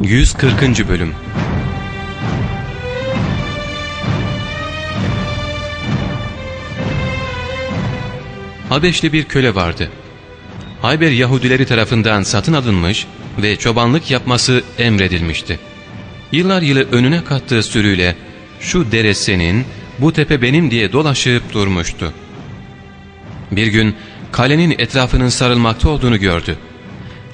140. Bölüm Habeşli bir köle vardı. Hayber Yahudileri tarafından satın alınmış ve çobanlık yapması emredilmişti. Yıllar yılı önüne kattığı sürüyle şu dere senin, bu tepe benim diye dolaşıp durmuştu. Bir gün kalenin etrafının sarılmakta olduğunu gördü.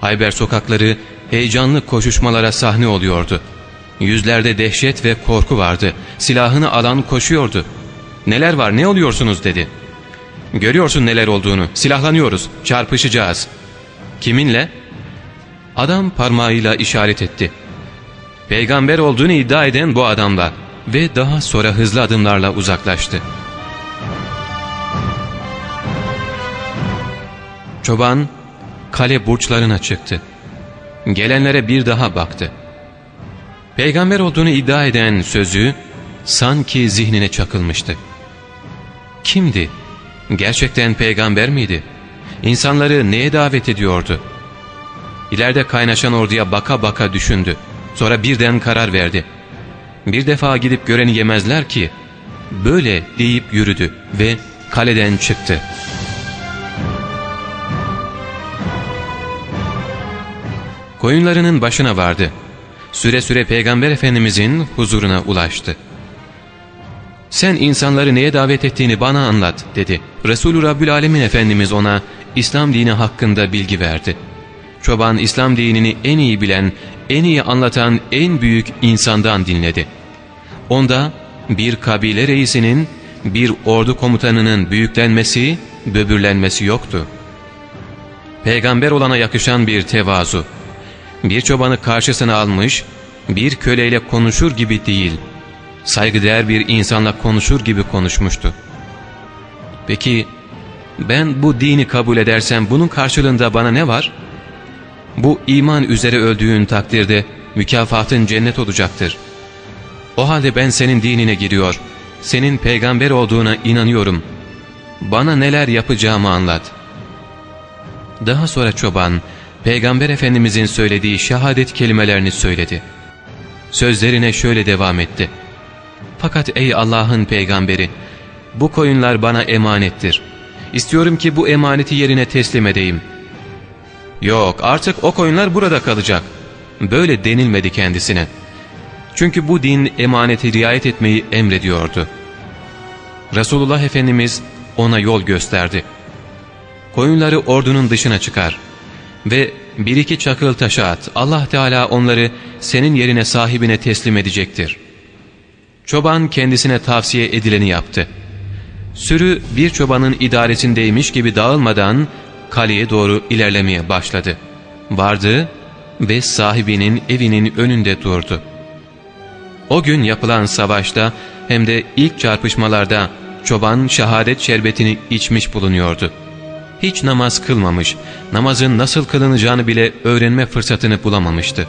Hayber sokakları heyecanlı koşuşmalara sahne oluyordu. Yüzlerde dehşet ve korku vardı. Silahını alan koşuyordu. ''Neler var ne oluyorsunuz?'' dedi. ''Görüyorsun neler olduğunu. Silahlanıyoruz. Çarpışacağız.'' ''Kiminle?'' Adam parmağıyla işaret etti. Peygamber olduğunu iddia eden bu adamla ve daha sonra hızlı adımlarla uzaklaştı. Çoban kale burçlarına çıktı. Gelenlere bir daha baktı. Peygamber olduğunu iddia eden sözü sanki zihnine çakılmıştı. Kimdi? Gerçekten peygamber miydi? İnsanları neye davet ediyordu? İleride kaynaşan orduya baka baka düşündü. Sonra birden karar verdi. Bir defa gidip göreni yemezler ki. Böyle deyip yürüdü ve kaleden çıktı. Koyunlarının başına vardı. Süre süre Peygamber Efendimizin huzuruna ulaştı. ''Sen insanları neye davet ettiğini bana anlat.'' dedi. Resulü Rabbül Alemin Efendimiz ona İslam dini hakkında bilgi verdi. Çoban İslam dinini en iyi bilen, en iyi anlatan en büyük insandan dinledi. Onda bir kabile reisinin, bir ordu komutanının büyüklenmesi, böbürlenmesi yoktu. Peygamber olana yakışan bir tevazu, bir çobanı karşısına almış, bir köleyle konuşur gibi değil, saygıdeğer bir insanla konuşur gibi konuşmuştu. Peki ben bu dini kabul edersem bunun karşılığında bana ne var? Bu iman üzere öldüğün takdirde mükafatın cennet olacaktır. O halde ben senin dinine giriyor, senin peygamber olduğuna inanıyorum. Bana neler yapacağımı anlat. Daha sonra çoban, Peygamber Efendimizin söylediği şehadet kelimelerini söyledi. Sözlerine şöyle devam etti. Fakat ey Allah'ın peygamberi, bu koyunlar bana emanettir. İstiyorum ki bu emaneti yerine teslim edeyim. Yok artık o koyunlar burada kalacak. Böyle denilmedi kendisine. Çünkü bu din emaneti riayet etmeyi emrediyordu. Resulullah Efendimiz ona yol gösterdi. Koyunları ordunun dışına çıkar ve bir iki çakıl taşı at. Allah Teala onları senin yerine sahibine teslim edecektir. Çoban kendisine tavsiye edileni yaptı. Sürü bir çobanın idaresindeymiş gibi dağılmadan kaleye doğru ilerlemeye başladı. Vardı ve sahibinin evinin önünde durdu. O gün yapılan savaşta hem de ilk çarpışmalarda çoban şehadet şerbetini içmiş bulunuyordu. Hiç namaz kılmamış, namazın nasıl kılınacağını bile öğrenme fırsatını bulamamıştı.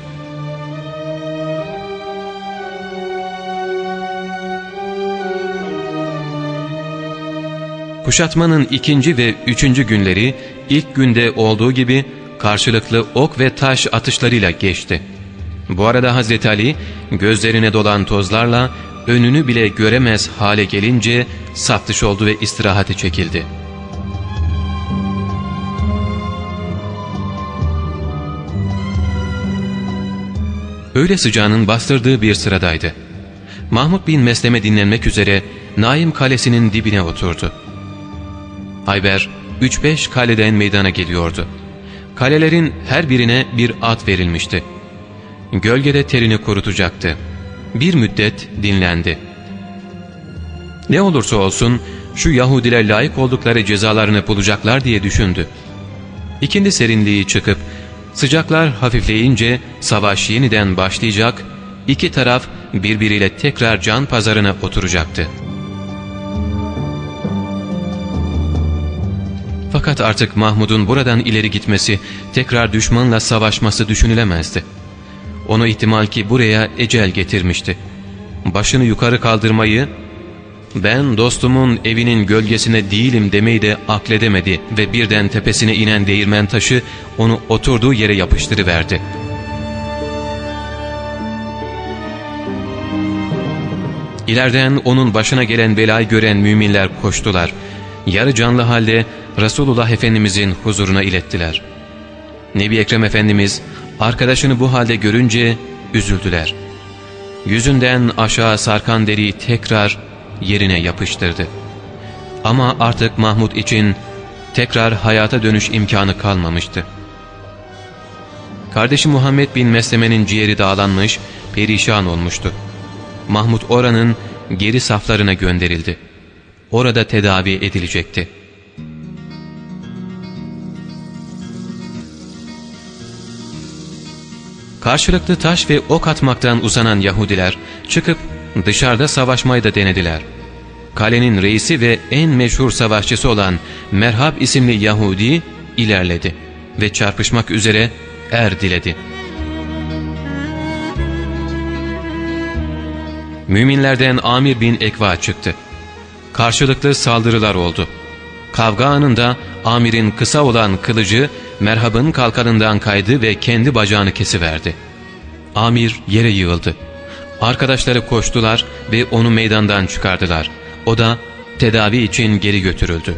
Kuşatmanın ikinci ve üçüncü günleri ilk günde olduğu gibi karşılıklı ok ve taş atışlarıyla geçti. Bu arada Hazreti Ali gözlerine dolan tozlarla önünü bile göremez hale gelince saftış oldu ve istirahate çekildi. Öyle sıcağının bastırdığı bir sıradaydı. Mahmud bin Mesleme dinlenmek üzere Naim kalesinin dibine oturdu. Ayber 3-5 kaleden meydana geliyordu. Kalelerin her birine bir at verilmişti. Gölgede terini kurutacaktı. Bir müddet dinlendi. Ne olursa olsun şu Yahudiler layık oldukları cezalarını bulacaklar diye düşündü. İkindi serinliği çıkıp sıcaklar hafifleyince savaş yeniden başlayacak, iki taraf birbiriyle tekrar can pazarına oturacaktı. Fakat artık Mahmud'un buradan ileri gitmesi, tekrar düşmanla savaşması düşünülemezdi. Onu ihtimal ki buraya ecel getirmişti. Başını yukarı kaldırmayı, ben dostumun evinin gölgesine değilim demeyi de akledemedi ve birden tepesine inen değirmen taşı onu oturduğu yere yapıştırıverdi. İleriden onun başına gelen belayı gören müminler koştular. Yarı canlı halde Resulullah Efendimizin huzuruna ilettiler. Nebi Ekrem Efendimiz arkadaşını bu halde görünce üzüldüler. Yüzünden aşağı sarkan deriyi tekrar yerine yapıştırdı. Ama artık Mahmud için tekrar hayata dönüş imkanı kalmamıştı. Kardeşi Muhammed bin Mesleme'nin ciğeri dağlanmış, perişan olmuştu. Mahmud oranın geri saflarına gönderildi. Orada tedavi edilecekti. Karşılıklı taş ve ok atmaktan uzanan Yahudiler çıkıp dışarıda savaşmayı da denediler. Kalenin reisi ve en meşhur savaşçısı olan Merhab isimli Yahudi ilerledi ve çarpışmak üzere er diledi. Müminlerden Amir bin Ekva çıktı. Karşılıklı saldırılar oldu. Kavga anında Amir'in kısa olan kılıcı Merhab'ın kalkanından kaydı ve kendi bacağını kesiverdi. Amir yere yığıldı. Arkadaşları koştular ve onu meydandan çıkardılar. O da tedavi için geri götürüldü.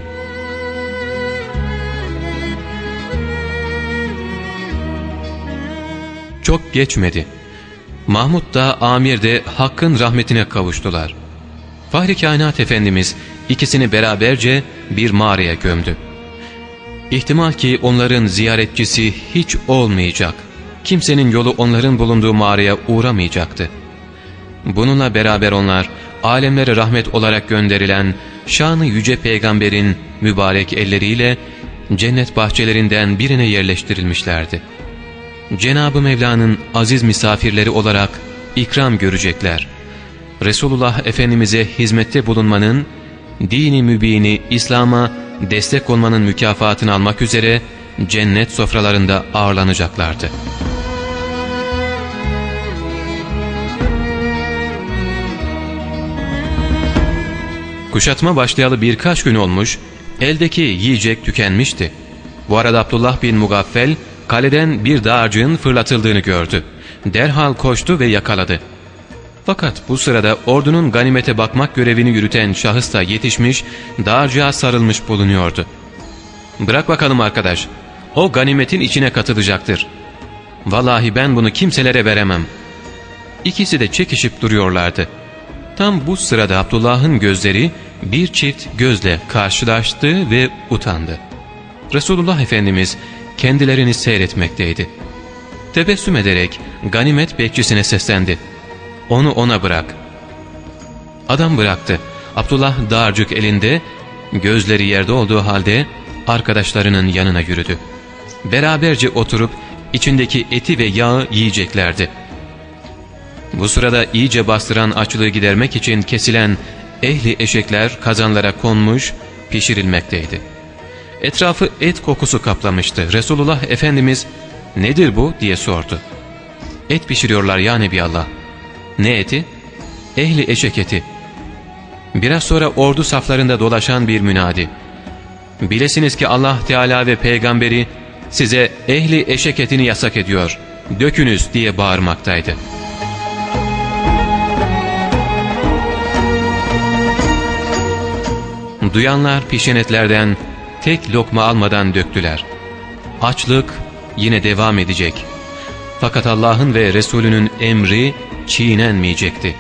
Çok geçmedi. Mahmud da Amir de Hakk'ın rahmetine kavuştular. Fahri Kainat Efendimiz ikisini beraberce bir mağaraya gömdü. İhtimal ki onların ziyaretçisi hiç olmayacak. Kimsenin yolu onların bulunduğu mağaraya uğramayacaktı. Bununla beraber onlar alemlere rahmet olarak gönderilen şanı yüce peygamberin mübarek elleriyle cennet bahçelerinden birine yerleştirilmişlerdi. Cenab-ı Mevla'nın aziz misafirleri olarak ikram görecekler. Resulullah Efendimiz'e hizmette bulunmanın, dini mübini İslam'a destek olmanın mükafatını almak üzere cennet sofralarında ağırlanacaklardı. Kuşatma başlayalı birkaç gün olmuş, eldeki yiyecek tükenmişti. Bu arada Abdullah bin Mugaffel kaleden bir dağarcığın fırlatıldığını gördü. Derhal koştu ve yakaladı. Fakat bu sırada ordunun ganimete bakmak görevini yürüten şahıs da yetişmiş, dağarcığa sarılmış bulunuyordu. ''Bırak bakalım arkadaş, o ganimetin içine katılacaktır. Vallahi ben bunu kimselere veremem.'' İkisi de çekişip duruyorlardı. Tam bu sırada Abdullah'ın gözleri bir çift gözle karşılaştı ve utandı. Resulullah Efendimiz kendilerini seyretmekteydi. Tebessüm ederek ganimet bekçisine seslendi. Onu ona bırak. Adam bıraktı. Abdullah dağarcık elinde, gözleri yerde olduğu halde arkadaşlarının yanına yürüdü. Beraberce oturup içindeki eti ve yağı yiyeceklerdi. Bu sırada iyice bastıran açlığı gidermek için kesilen ehli eşekler kazanlara konmuş, pişirilmekteydi. Etrafı et kokusu kaplamıştı. Resulullah Efendimiz nedir bu diye sordu. Et pişiriyorlar ya Nebiallah. Ne eti? Ehli eşek eti. Biraz sonra ordu saflarında dolaşan bir münadi. Bilesiniz ki Allah Teala ve peygamberi size ehli eşek etini yasak ediyor. Dökünüz diye bağırmaktaydı. Duyanlar pişenetlerden tek lokma almadan döktüler. Açlık yine devam edecek. Fakat Allah'ın ve Resulünün emri çiğnenmeyecekti.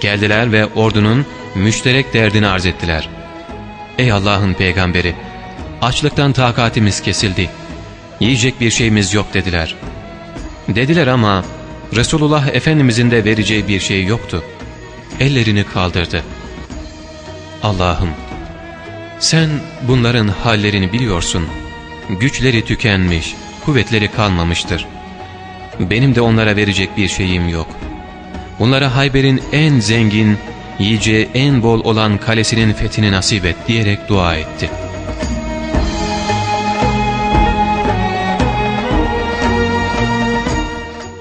Geldiler ve ordunun müşterek derdini arz ettiler. Ey Allah'ın peygamberi! Açlıktan takatimiz kesildi. Yiyecek bir şeyimiz yok dediler. Dediler ama Resulullah Efendimizin de vereceği bir şey yoktu. Ellerini kaldırdı. Allah'ım sen bunların hallerini biliyorsun. Güçleri tükenmiş, kuvvetleri kalmamıştır. Benim de onlara verecek bir şeyim yok. Bunlara Hayber'in en zengin, yiyeceği en bol olan kalesinin fethini nasip et diyerek dua etti.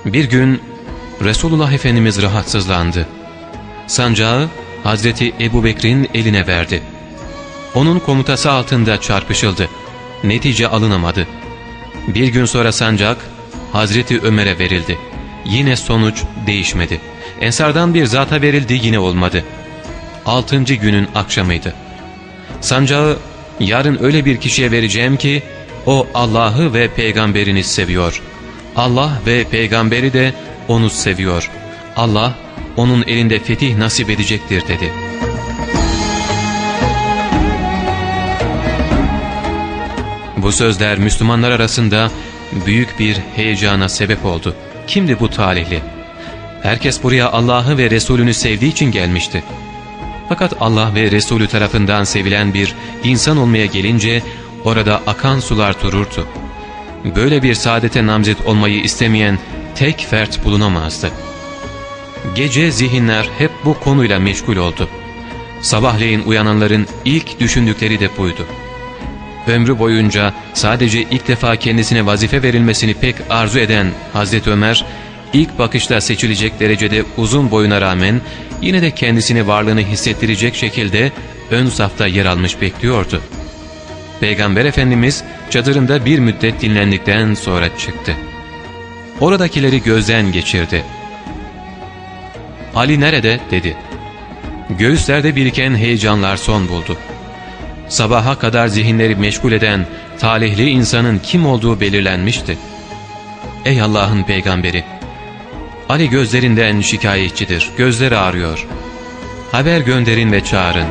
Bir gün Resulullah Efendimiz rahatsızlandı. Sancağı Hazreti Ebu Bekir'in eline verdi. Onun komutası altında çarpışıldı. Netice alınamadı. Bir gün sonra sancak Hazreti Ömer'e verildi. Yine sonuç değişmedi. Ensardan bir zata verildi yine olmadı. Altıncı günün akşamıydı. Sancağı yarın öyle bir kişiye vereceğim ki o Allah'ı ve peygamberini seviyor. Allah ve peygamberi de onu seviyor. Allah onun elinde fetih nasip edecektir dedi. Bu sözler Müslümanlar arasında büyük bir heyecana sebep oldu. Kimdi bu talihli? Herkes buraya Allah'ı ve Resulünü sevdiği için gelmişti. Fakat Allah ve Resulü tarafından sevilen bir insan olmaya gelince orada akan sular dururdu. Böyle bir saadete namzet olmayı istemeyen tek fert bulunamazdı. Gece zihinler hep bu konuyla meşgul oldu. Sabahleyin uyananların ilk düşündükleri de buydu. Ömrü boyunca sadece ilk defa kendisine vazife verilmesini pek arzu eden Hazreti Ömer, ilk bakışta seçilecek derecede uzun boyuna rağmen yine de kendisini varlığını hissettirecek şekilde ön safta yer almış bekliyordu. Peygamber Efendimiz çadırında bir müddet dinlendikten sonra çıktı. Oradakileri gözden geçirdi. Ali nerede dedi. Göğüslerde biriken heyecanlar son buldu. Sabaha kadar zihinleri meşgul eden talihli insanın kim olduğu belirlenmişti. Ey Allah'ın peygamberi! Ali gözlerinden şikayetçidir, gözleri ağrıyor. Haber gönderin ve çağırın.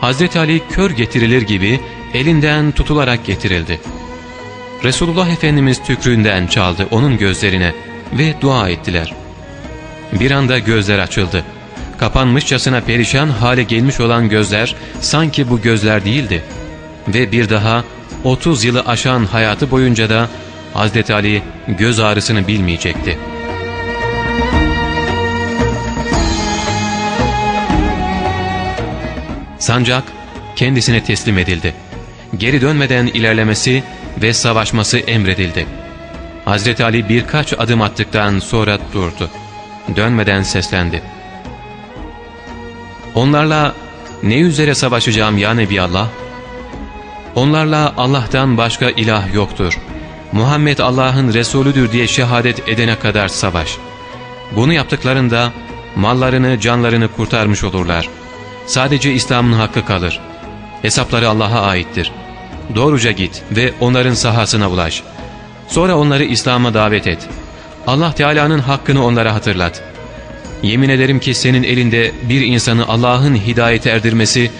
Hazreti Ali kör getirilir gibi elinden tutularak getirildi. Resulullah Efendimiz tükrüğünden çaldı onun gözlerine ve dua ettiler. Bir anda gözler açıldı. Kapanmışçasına perişan hale gelmiş olan gözler sanki bu gözler değildi. Ve bir daha 30 yılı aşan hayatı boyunca da Hazreti Ali göz ağrısını bilmeyecekti. Sancak kendisine teslim edildi. Geri dönmeden ilerlemesi ve savaşması emredildi. Hazreti Ali birkaç adım attıktan sonra durdu. Dönmeden seslendi. Onlarla ne üzere savaşacağım ya Nebiallah? Onlarla Allah'tan başka ilah yoktur. Muhammed Allah'ın Resulüdür diye şehadet edene kadar savaş. Bunu yaptıklarında mallarını, canlarını kurtarmış olurlar. Sadece İslam'ın hakkı kalır. Hesapları Allah'a aittir. Doğruca git ve onların sahasına ulaş. Sonra onları İslam'a davet et. Allah Teala'nın hakkını onlara hatırlat. Yemin ederim ki senin elinde bir insanı Allah'ın hidayete erdirmesi,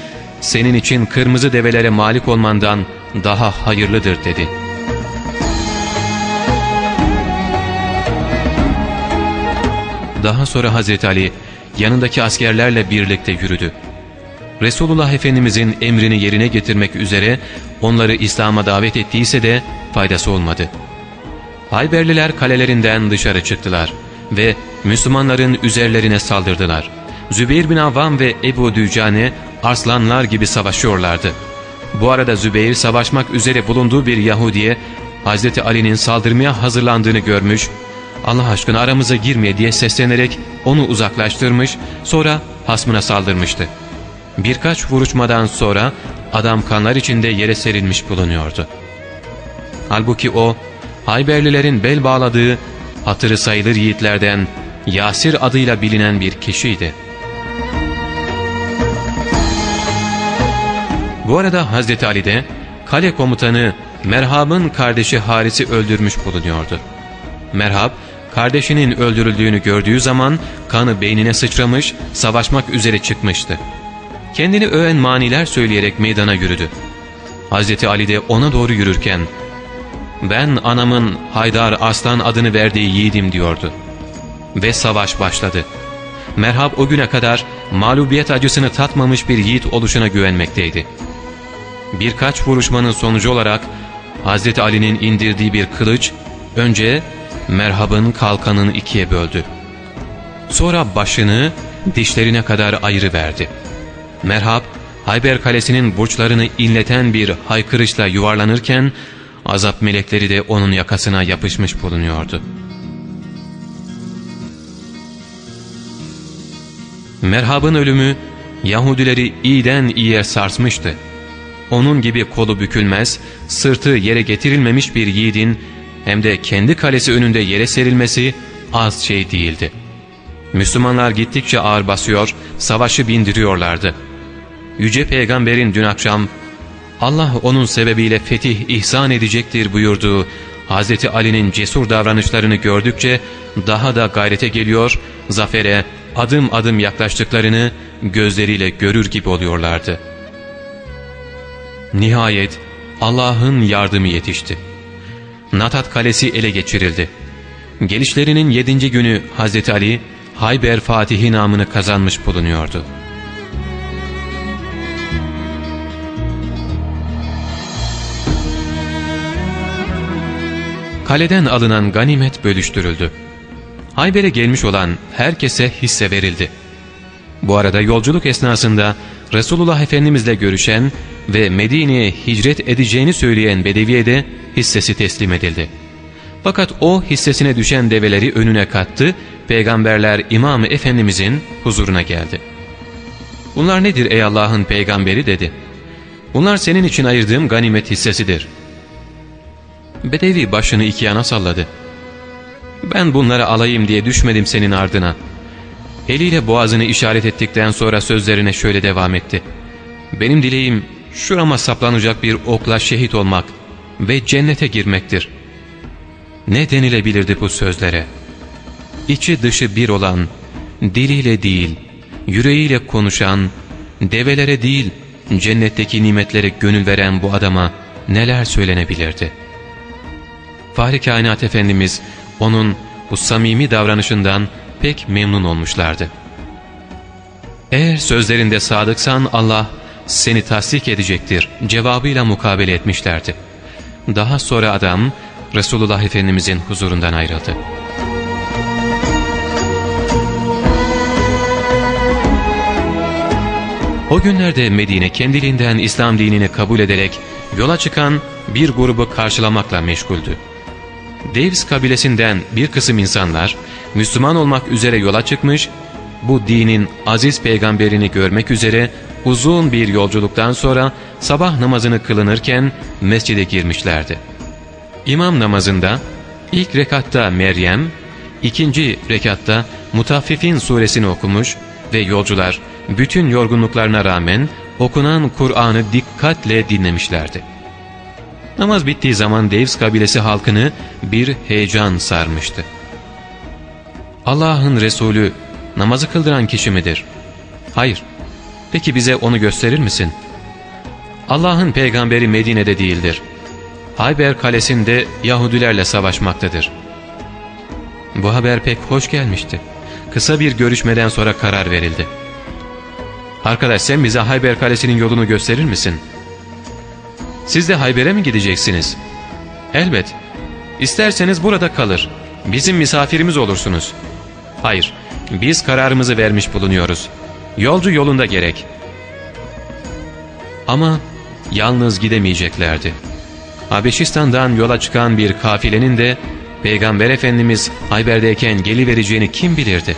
senin için kırmızı develere malik olmandan daha hayırlıdır dedi. Daha sonra Hazreti Ali yanındaki askerlerle birlikte yürüdü. Resulullah Efendimizin emrini yerine getirmek üzere onları İslam'a davet ettiyse de faydası olmadı. Hayberliler kalelerinden dışarı çıktılar ve Müslümanların üzerlerine saldırdılar. Zübeyir bin Avvam ve Ebu Dücane arslanlar gibi savaşıyorlardı. Bu arada Zübeyir savaşmak üzere bulunduğu bir Yahudi'ye Hazreti Ali'nin saldırmaya hazırlandığını görmüş, Allah aşkına aramıza girmeye diye seslenerek onu uzaklaştırmış, sonra hasmına saldırmıştı. Birkaç vuruşmadan sonra adam kanlar içinde yere serilmiş bulunuyordu. Halbuki o, Hayberlilerin bel bağladığı hatırı sayılır yiğitlerden Yasir adıyla bilinen bir kişiydi. Bu arada Hazreti Ali de kale komutanı Merhab'ın kardeşi Haris'i öldürmüş bulunuyordu. Merhab, kardeşinin öldürüldüğünü gördüğü zaman kanı beynine sıçramış, savaşmak üzere çıkmıştı. Kendini öven maniler söyleyerek meydana yürüdü. Hazreti Ali de ona doğru yürürken, ''Ben anamın Haydar Aslan adını verdiği yiğidim.'' diyordu. Ve savaş başladı. Merhab o güne kadar mağlubiyet acısını tatmamış bir yiğit oluşuna güvenmekteydi. Birkaç vuruşmanın sonucu olarak Hazreti Ali'nin indirdiği bir kılıç önce Merhab'ın kalkanını ikiye böldü. Sonra başını dişlerine kadar ayrı verdi. Merhab, Hayber Kalesi'nin burçlarını inleten bir haykırışla yuvarlanırken, azap melekleri de onun yakasına yapışmış bulunuyordu. Merhab'ın ölümü Yahudileri iyiden iyiye sarsmıştı. onun gibi kolu bükülmez, sırtı yere getirilmemiş bir yiğidin hem de kendi kalesi önünde yere serilmesi az şey değildi. Müslümanlar gittikçe ağır basıyor, savaşı bindiriyorlardı. Yüce Peygamber'in dün akşam Allah onun sebebiyle fetih ihsan edecektir buyurduğu Hz. Ali'nin cesur davranışlarını gördükçe daha da gayrete geliyor, zafere adım adım yaklaştıklarını gözleriyle görür gibi oluyorlardı. Nihayet Allah'ın yardımı yetişti. Natat Kalesi ele geçirildi. Gelişlerinin yedinci günü Hz. Ali, Hayber Fatihi namını kazanmış bulunuyordu. Kaleden alınan ganimet bölüştürüldü. Hayber'e gelmiş olan herkese hisse verildi. Bu arada yolculuk esnasında Resulullah Efendimizle görüşen ve Medine'ye hicret edeceğini söyleyen Bedevi'ye de hissesi teslim edildi. Fakat o hissesine düşen develeri önüne kattı, peygamberler İmam Efendimizin huzuruna geldi. ''Bunlar nedir ey Allah'ın peygamberi?'' dedi. ''Bunlar senin için ayırdığım ganimet hissesidir.'' Bedevi başını iki yana salladı. ''Ben bunları alayım diye düşmedim senin ardına.'' Eliyle boğazını işaret ettikten sonra sözlerine şöyle devam etti. ''Benim dileğim şurama saplanacak bir okla şehit olmak ve cennete girmektir.'' Ne denilebilirdi bu sözlere? İçi dışı bir olan, diliyle değil, yüreğiyle konuşan, develere değil, cennetteki nimetlere gönül veren bu adama neler söylenebilirdi? Fahri Kainat Efendimiz onun bu samimi davranışından pek memnun olmuşlardı. Eğer sözlerinde sadıksan Allah seni tasdik edecektir cevabıyla mukabele etmişlerdi. Daha sonra adam Resulullah Efendimizin huzurundan ayrıldı. O günlerde Medine kendiliğinden İslam dinini kabul ederek yola çıkan bir grubu karşılamakla meşguldü. Devs kabilesinden bir kısım insanlar Müslüman olmak üzere yola çıkmış, bu dinin aziz peygamberini görmek üzere uzun bir yolculuktan sonra sabah namazını kılınırken mescide girmişlerdi. İmam namazında ilk rekatta Meryem, ikinci rekatta Mutaffifin suresini okumuş ve yolcular bütün yorgunluklarına rağmen okunan Kur'an'ı dikkatle dinlemişlerdi. Namaz bittiği zaman Devs kabilesi halkını bir heyecan sarmıştı. Allah'ın Resulü namazı kıldıran kişi midir? Hayır. Peki bize onu gösterir misin? Allah'ın peygamberi Medine'de değildir. Hayber kalesinde Yahudilerle savaşmaktadır. Bu haber pek hoş gelmişti. Kısa bir görüşmeden sonra karar verildi. Arkadaş sen bize Hayber kalesinin yolunu gösterir misin? Siz de Hayber'e mi gideceksiniz? Elbet. İsterseniz burada kalır. Bizim misafirimiz olursunuz. Hayır, biz kararımızı vermiş bulunuyoruz. Yolcu yolunda gerek. Ama yalnız gidemeyeceklerdi. Habeşistan'dan yola çıkan bir kafilenin de Peygamber Efendimiz Hayber'deyken gelivereceğini kim bilirdi?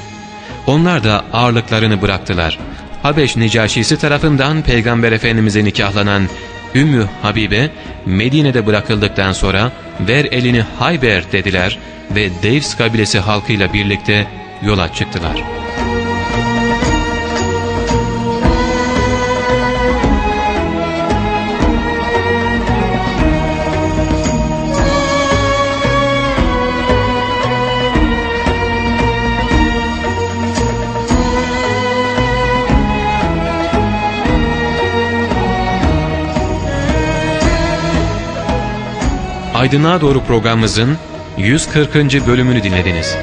Onlar da ağırlıklarını bıraktılar. Habeş Necaşisi tarafından Peygamber Efendimiz'e nikahlanan Ümmü Habibe Medine'de bırakıldıktan sonra ver elini Hayber dediler ve Devs kabilesi halkıyla birlikte yola çıktılar. Aydınlığa Doğru programımızın 140. bölümünü dinlediniz.